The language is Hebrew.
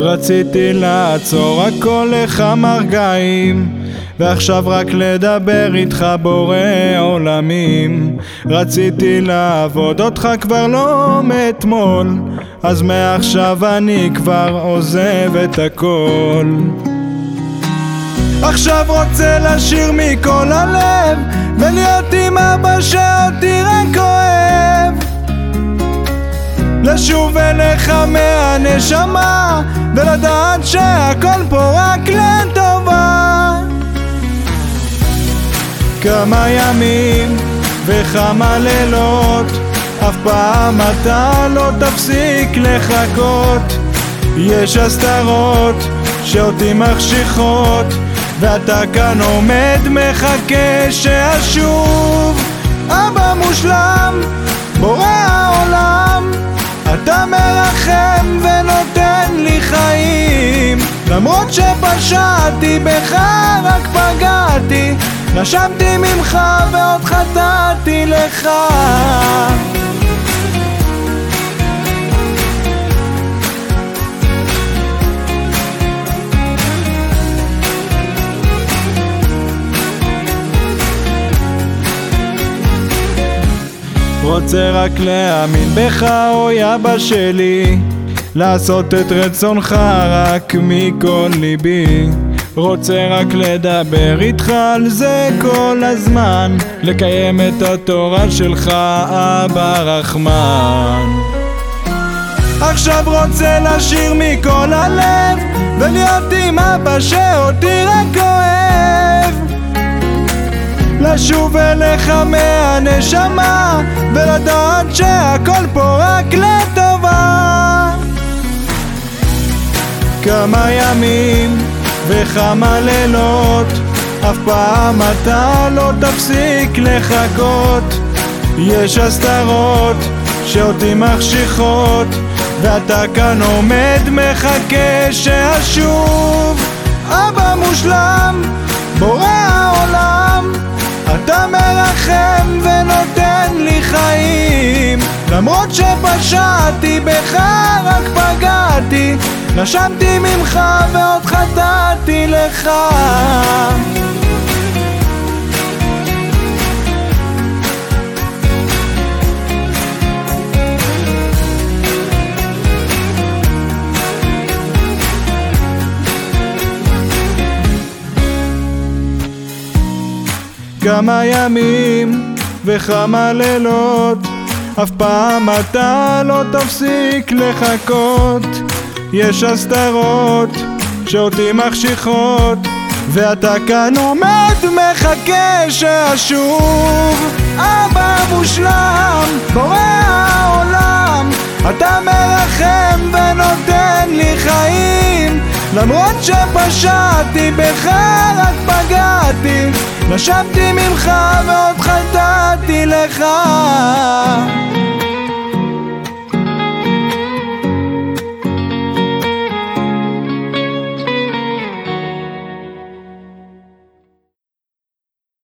רציתי לעצור הכל לכמה רגעים ועכשיו רק לדבר איתך בורא עולמים. רציתי לעבוד אותך כבר לא מאתמול. אז מעכשיו אני כבר עוזב את הכל. עכשיו רוצה לשיר מכל הלב ולהיות עם אבא שאותי לשוב אליך מהנשמה ולדעת שהכל פה רק לטובה. כמה ימים וכמה לילות אף פעם אתה לא תפסיק לחכות. יש הסתרות שאותי מחשיכות ואתה כאן עומד מחכה שאשוב. אבא מושלם, בורא למרות שפשעתי בך רק פגעתי. נשמתי ממך ועוד חטאתי לך. רוצה רק להאמין בך, אוי אבא שלי לעשות את רצונך רק מכל ליבי. רוצה רק לדבר איתך על זה כל הזמן. לקיים את התורה שלך, אבא רחמן. עכשיו רוצה לשיר מכל הלב ולהיות עם אבא שאותי רק אוהב. לשוב אליך מהנשמה ולדעת שהכל פה רק לטובה כמה ימים וכמה לילות אף פעם אתה לא תפסיק לחכות. יש הסתרות שאותי מחשיכות ואתה כאן עומד מחכה שאשוב. אבא מושלם בורא העולם אתה מרחם ונותן לי חיים. למרות שפשעתי בך רק פגעתי נשמתי ממך ועוד חטאתי לך. כמה ימים וכמה לילות אף פעם אתה לא תפסיק לחכות יש הסתרות שאותי מחשיכות ואתה כאן עומד מחכה שאשוב. אבא מושלם, בורא העולם אתה מרחם ונותן לי חיים. למרות שפשעתי בך רק פגעתי נשמתי ממך ועוד חטאתי לך